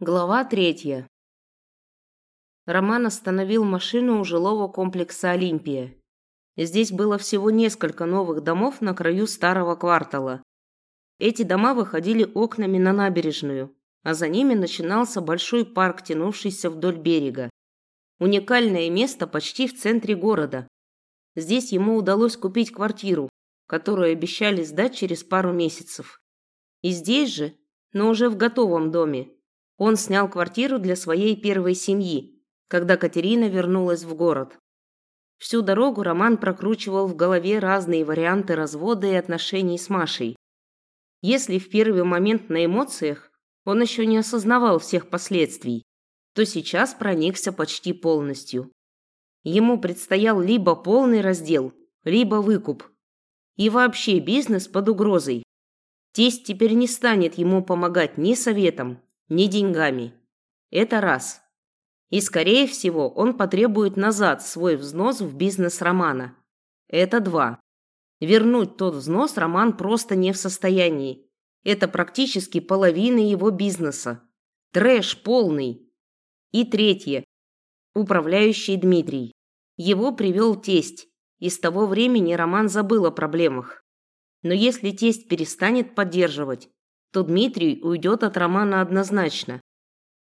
Глава третья. Роман остановил машину у жилого комплекса «Олимпия». Здесь было всего несколько новых домов на краю старого квартала. Эти дома выходили окнами на набережную, а за ними начинался большой парк, тянувшийся вдоль берега. Уникальное место почти в центре города. Здесь ему удалось купить квартиру, которую обещали сдать через пару месяцев. И здесь же, но уже в готовом доме, он снял квартиру для своей первой семьи, когда Катерина вернулась в город. Всю дорогу Роман прокручивал в голове разные варианты развода и отношений с Машей. Если в первый момент на эмоциях он еще не осознавал всех последствий, то сейчас проникся почти полностью. Ему предстоял либо полный раздел, либо выкуп. И вообще бизнес под угрозой. Тесть теперь не станет ему помогать ни советом, ни деньгами. Это раз. И, скорее всего, он потребует назад свой взнос в бизнес Романа. Это два. Вернуть тот взнос Роман просто не в состоянии. Это практически половина его бизнеса. Трэш полный. И третье. Управляющий Дмитрий. Его привел тесть, и с того времени Роман забыл о проблемах. Но если тесть перестанет поддерживать, то Дмитрий уйдет от Романа однозначно.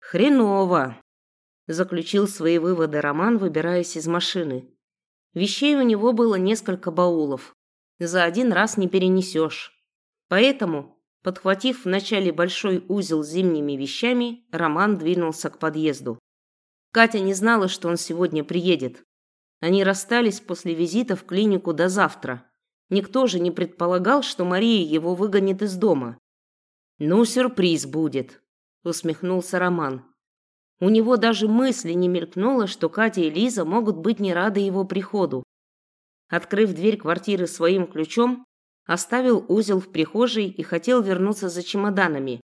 «Хреново!» – заключил свои выводы Роман, выбираясь из машины. Вещей у него было несколько баулов. За один раз не перенесешь. Поэтому, подхватив вначале большой узел с зимними вещами, Роман двинулся к подъезду. Катя не знала, что он сегодня приедет. Они расстались после визита в клинику до завтра. Никто же не предполагал, что Мария его выгонит из дома. «Ну, сюрприз будет», – усмехнулся Роман. У него даже мысли не мелькнуло, что Катя и Лиза могут быть не рады его приходу. Открыв дверь квартиры своим ключом, оставил узел в прихожей и хотел вернуться за чемоданами,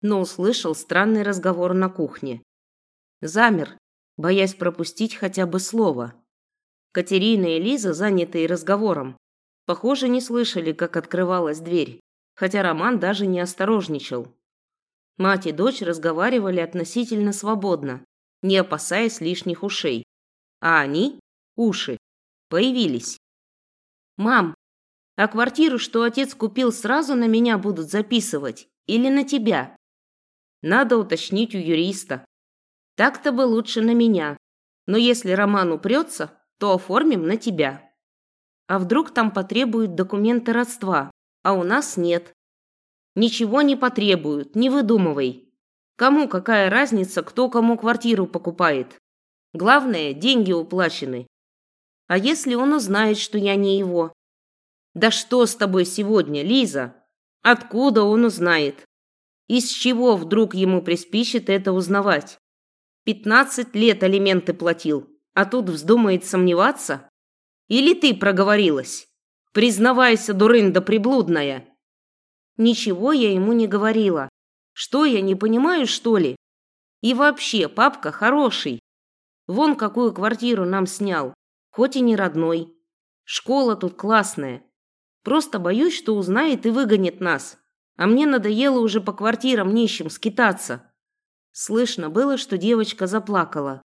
но услышал странный разговор на кухне. Замер, боясь пропустить хотя бы слово. Катерина и Лиза, занятые разговором, похоже, не слышали, как открывалась дверь хотя Роман даже не осторожничал. Мать и дочь разговаривали относительно свободно, не опасаясь лишних ушей. А они, уши, появились. «Мам, а квартиру, что отец купил, сразу на меня будут записывать? Или на тебя?» «Надо уточнить у юриста. Так-то бы лучше на меня. Но если Роман упрется, то оформим на тебя. А вдруг там потребуют документы родства, а у нас нет. Ничего не потребуют, не выдумывай. Кому какая разница, кто кому квартиру покупает? Главное, деньги уплачены. А если он узнает, что я не его? Да что с тобой сегодня, Лиза? Откуда он узнает? Из чего вдруг ему приспичит это узнавать? Пятнадцать лет алименты платил, а тут вздумает сомневаться? Или ты проговорилась? Признавайся, дурында приблудная!» Ничего я ему не говорила. Что я не понимаю, что ли? И вообще, папка хороший. Вон какую квартиру нам снял, хоть и не родной. Школа тут классная. Просто боюсь, что узнает и выгонит нас. А мне надоело уже по квартирам нищим скитаться. Слышно было, что девочка заплакала.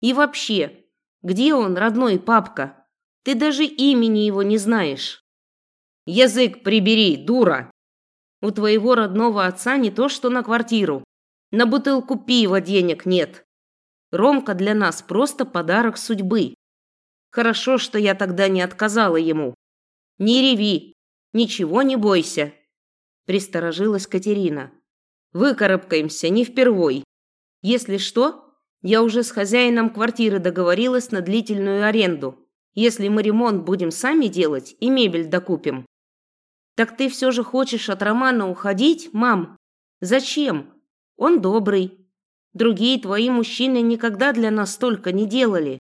И вообще, где он, родной папка? Ты даже имени его не знаешь. Язык прибери, дура. У твоего родного отца не то, что на квартиру. На бутылку пива денег нет. Ромка для нас просто подарок судьбы. Хорошо, что я тогда не отказала ему. Не реви, ничего не бойся. Присторожилась Катерина. Выкарабкаемся не впервой. Если что, я уже с хозяином квартиры договорилась на длительную аренду если мы ремонт будем сами делать и мебель докупим. Так ты все же хочешь от Романа уходить, мам? Зачем? Он добрый. Другие твои мужчины никогда для нас столько не делали.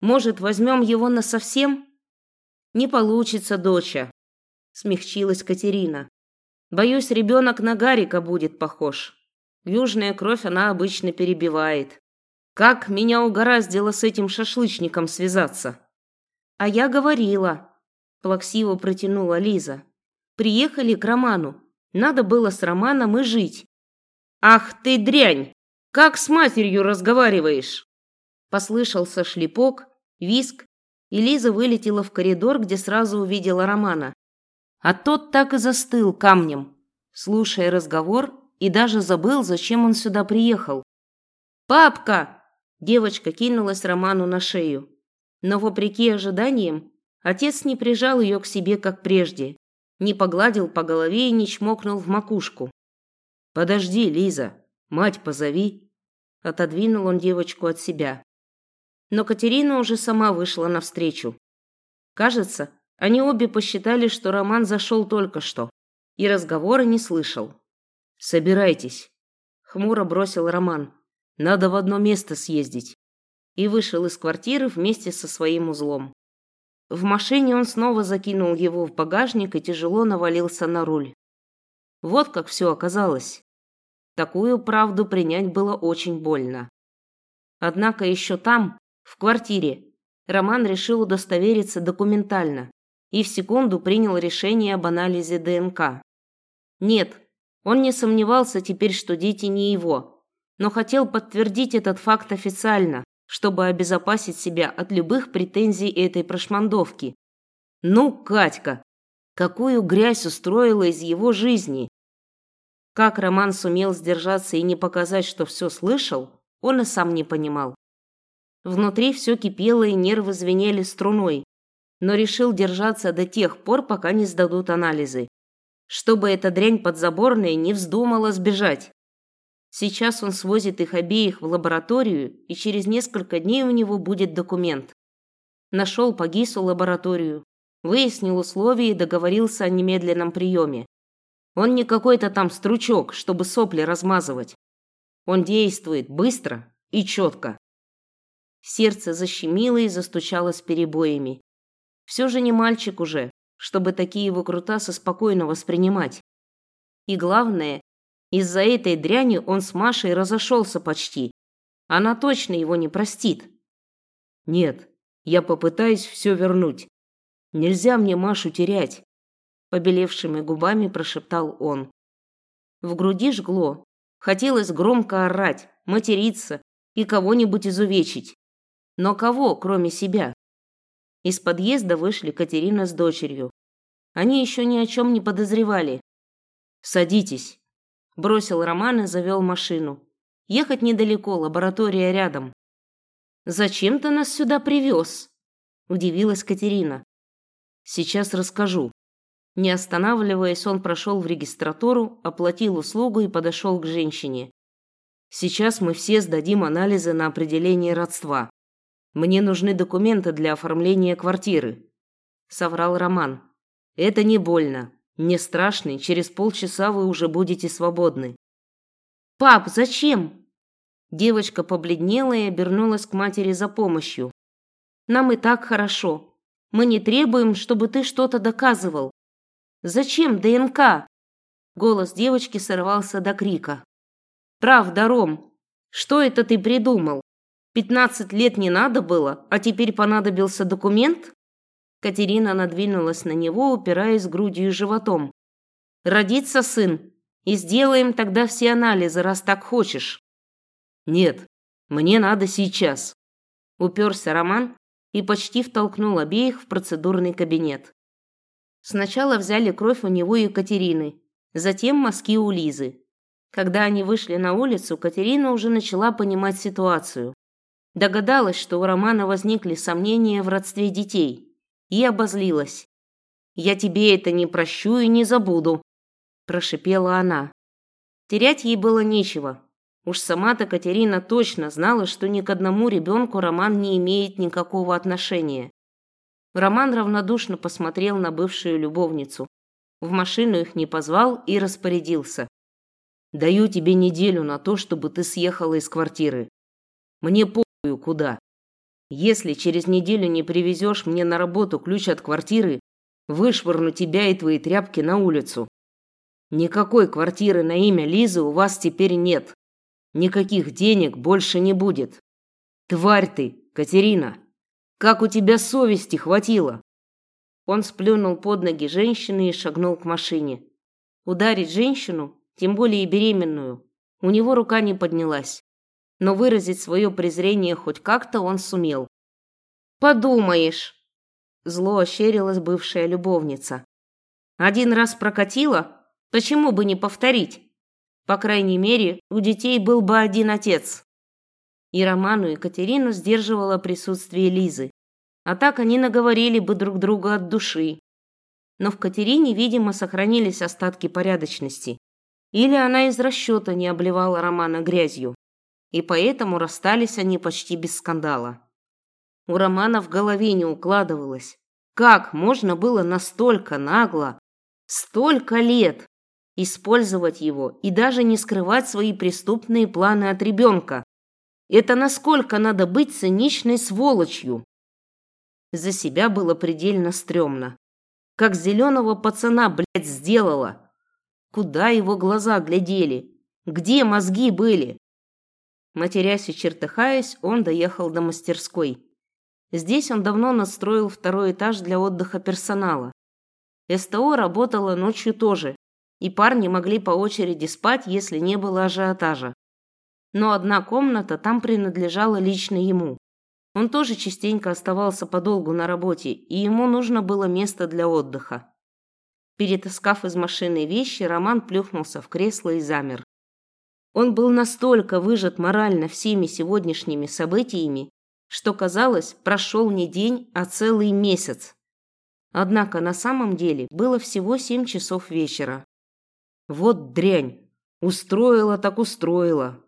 Может, возьмем его на совсем? Не получится, доча, смягчилась Катерина. Боюсь, ребенок на Гарика будет похож. Южная кровь она обычно перебивает. Как меня угораздило с этим шашлычником связаться? А я говорила, плаксиво протянула Лиза. Приехали к Роману. Надо было с Романом и жить. Ах ты дрянь! Как с матерью разговариваешь? Послышался шлепок, виск, и Лиза вылетела в коридор, где сразу увидела Романа. А тот так и застыл камнем, слушая разговор, и даже забыл, зачем он сюда приехал. «Папка!» – девочка кинулась Роману на шею. Но, вопреки ожиданиям, отец не прижал ее к себе, как прежде, не погладил по голове и не чмокнул в макушку. «Подожди, Лиза, мать позови!» Отодвинул он девочку от себя. Но Катерина уже сама вышла навстречу. Кажется, они обе посчитали, что Роман зашел только что, и разговора не слышал. «Собирайтесь», — хмуро бросил Роман. «Надо в одно место съездить». И вышел из квартиры вместе со своим узлом. В машине он снова закинул его в багажник и тяжело навалился на руль. Вот как все оказалось. Такую правду принять было очень больно. Однако еще там, в квартире, Роман решил удостовериться документально и в секунду принял решение об анализе ДНК. Нет, он не сомневался теперь, что дети не его, но хотел подтвердить этот факт официально, чтобы обезопасить себя от любых претензий этой прошмандовки. Ну, Катька, какую грязь устроила из его жизни! Как Роман сумел сдержаться и не показать, что все слышал, он и сам не понимал. Внутри все кипело и нервы звенели струной, но решил держаться до тех пор, пока не сдадут анализы. Чтобы эта дрянь подзаборная не вздумала сбежать. Сейчас он свозит их обеих в лабораторию, и через несколько дней у него будет документ. Нашел по ГИСу лабораторию, выяснил условия и договорился о немедленном приеме. Он не какой-то там стручок, чтобы сопли размазывать. Он действует быстро и четко. Сердце защемило и застучало с перебоями. Все же не мальчик уже, чтобы такие выкрутасы спокойно воспринимать. И главное, из-за этой дряни он с Машей разошелся почти. Она точно его не простит. Нет, я попытаюсь все вернуть. Нельзя мне Машу терять, побелевшими губами прошептал он. В груди жгло. Хотелось громко орать, материться и кого-нибудь изувечить. Но кого, кроме себя? Из подъезда вышли Катерина с дочерью. Они еще ни о чем не подозревали. «Садитесь», – бросил Роман и завел машину. «Ехать недалеко, лаборатория рядом». «Зачем ты нас сюда привез?» – удивилась Катерина. «Сейчас расскажу». Не останавливаясь, он прошел в регистратуру, оплатил услугу и подошел к женщине. «Сейчас мы все сдадим анализы на определение родства. Мне нужны документы для оформления квартиры», – соврал Роман. «Это не больно, не страшно, через полчаса вы уже будете свободны». «Пап, зачем?» Девочка побледнела и обернулась к матери за помощью. «Нам и так хорошо. Мы не требуем, чтобы ты что-то доказывал. Зачем ДНК?» Голос девочки сорвался до крика. «Правда, Ром, что это ты придумал? Пятнадцать лет не надо было, а теперь понадобился документ? Катерина надвинулась на него, упираясь грудью и животом. Родится сын, и сделаем тогда все анализы, раз так хочешь. Нет, мне надо сейчас. Уперся Роман и почти втолкнул обеих в процедурный кабинет. Сначала взяли кровь у него и Катерины, затем мазки у Лизы. Когда они вышли на улицу, Катерина уже начала понимать ситуацию. Догадалась, что у Романа возникли сомнения в родстве детей, и обозлилась. «Я тебе это не прощу и не забуду», – прошипела она. Терять ей было нечего. Уж сама-то Катерина точно знала, что ни к одному ребенку Роман не имеет никакого отношения. Роман равнодушно посмотрел на бывшую любовницу. В машину их не позвал и распорядился. «Даю тебе неделю на то, чтобы ты съехала из квартиры. Мне по куда. Если через неделю не привезешь мне на работу ключ от квартиры, вышвырну тебя и твои тряпки на улицу. Никакой квартиры на имя Лизы у вас теперь нет. Никаких денег больше не будет. Тварь ты, Катерина! Как у тебя совести хватило?» Он сплюнул под ноги женщины и шагнул к машине. Ударить женщину, тем более и беременную, У него рука не поднялась. Но выразить свое презрение хоть как-то он сумел. «Подумаешь!» Зло ощерилась бывшая любовница. «Один раз прокатила? Почему бы не повторить? По крайней мере, у детей был бы один отец». И Роману и Катерину сдерживало присутствие Лизы. А так они наговорили бы друг другу от души. Но в Катерине, видимо, сохранились остатки порядочности. Или она из расчета не обливала Романа грязью. И поэтому расстались они почти без скандала. У Романа в голове не укладывалось. Как можно было настолько нагло, столько лет, использовать его и даже не скрывать свои преступные планы от ребенка? Это насколько надо быть циничной сволочью? За себя было предельно стрёмно. Как зеленого пацана, блядь, сделала. Куда его глаза глядели? Где мозги были? Матерясь и чертыхаясь, он доехал до мастерской. Здесь он давно настроил второй этаж для отдыха персонала. СТО работало ночью тоже, и парни могли по очереди спать, если не было ажиотажа. Но одна комната там принадлежала лично ему. Он тоже частенько оставался подолгу на работе, и ему нужно было место для отдыха. Перетаскав из машины вещи, Роман плюхнулся в кресло и замер. Он был настолько выжат морально всеми сегодняшними событиями, что, казалось, прошел не день, а целый месяц. Однако на самом деле было всего семь часов вечера. Вот дрянь. Устроила так устроила.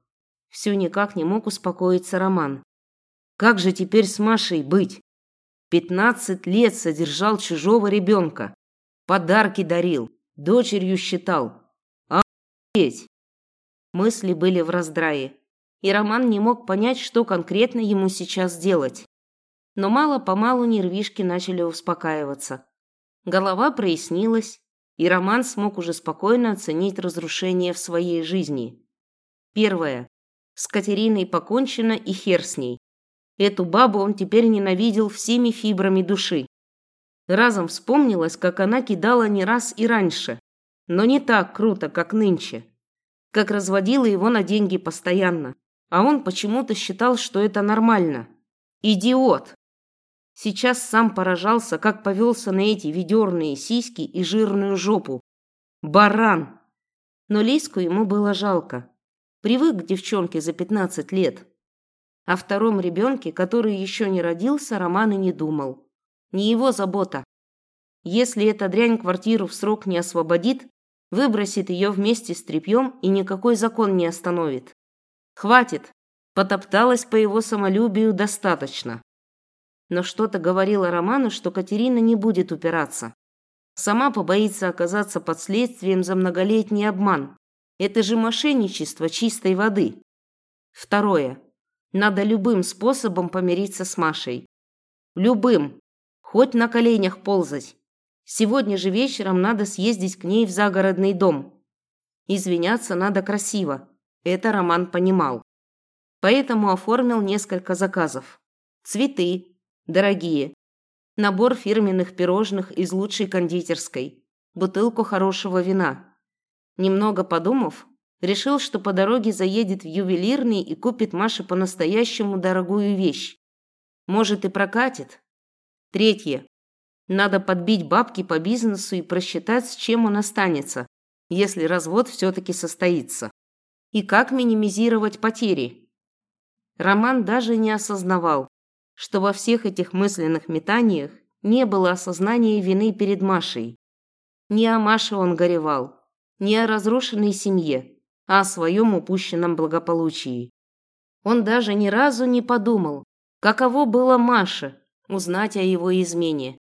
Все никак не мог успокоиться Роман. Как же теперь с Машей быть? Пятнадцать лет содержал чужого ребенка. Подарки дарил, дочерью считал. Охуеть! Мысли были в раздрае и Роман не мог понять, что конкретно ему сейчас делать. Но мало-помалу нервишки начали успокаиваться. Голова прояснилась, и Роман смог уже спокойно оценить разрушение в своей жизни. Первое. С Катериной покончено и хер с ней. Эту бабу он теперь ненавидел всеми фибрами души. Разом вспомнилось, как она кидала не раз и раньше, но не так круто, как нынче. Как разводила его на деньги постоянно. А он почему-то считал, что это нормально. Идиот! Сейчас сам поражался, как повелся на эти ведерные сиськи и жирную жопу. Баран! Но Лиску ему было жалко. Привык к девчонке за 15 лет. О втором ребенке, который еще не родился, Роман и не думал. Не его забота. Если эта дрянь квартиру в срок не освободит, выбросит ее вместе с тряпьем и никакой закон не остановит. Хватит. Потопталась по его самолюбию достаточно. Но что-то говорило Роману, что Катерина не будет упираться. Сама побоится оказаться под следствием за многолетний обман. Это же мошенничество чистой воды. Второе. Надо любым способом помириться с Машей. Любым. Хоть на коленях ползать. Сегодня же вечером надо съездить к ней в загородный дом. Извиняться надо красиво. Это Роман понимал. Поэтому оформил несколько заказов. Цветы, дорогие. Набор фирменных пирожных из лучшей кондитерской. Бутылку хорошего вина. Немного подумав, решил, что по дороге заедет в ювелирный и купит Маше по-настоящему дорогую вещь. Может и прокатит. Третье. Надо подбить бабки по бизнесу и просчитать, с чем он останется, если развод все-таки состоится и как минимизировать потери. Роман даже не осознавал, что во всех этих мысленных метаниях не было осознания вины перед Машей. Не о Маше он горевал, не о разрушенной семье, а о своем упущенном благополучии. Он даже ни разу не подумал, каково было Маше узнать о его измене.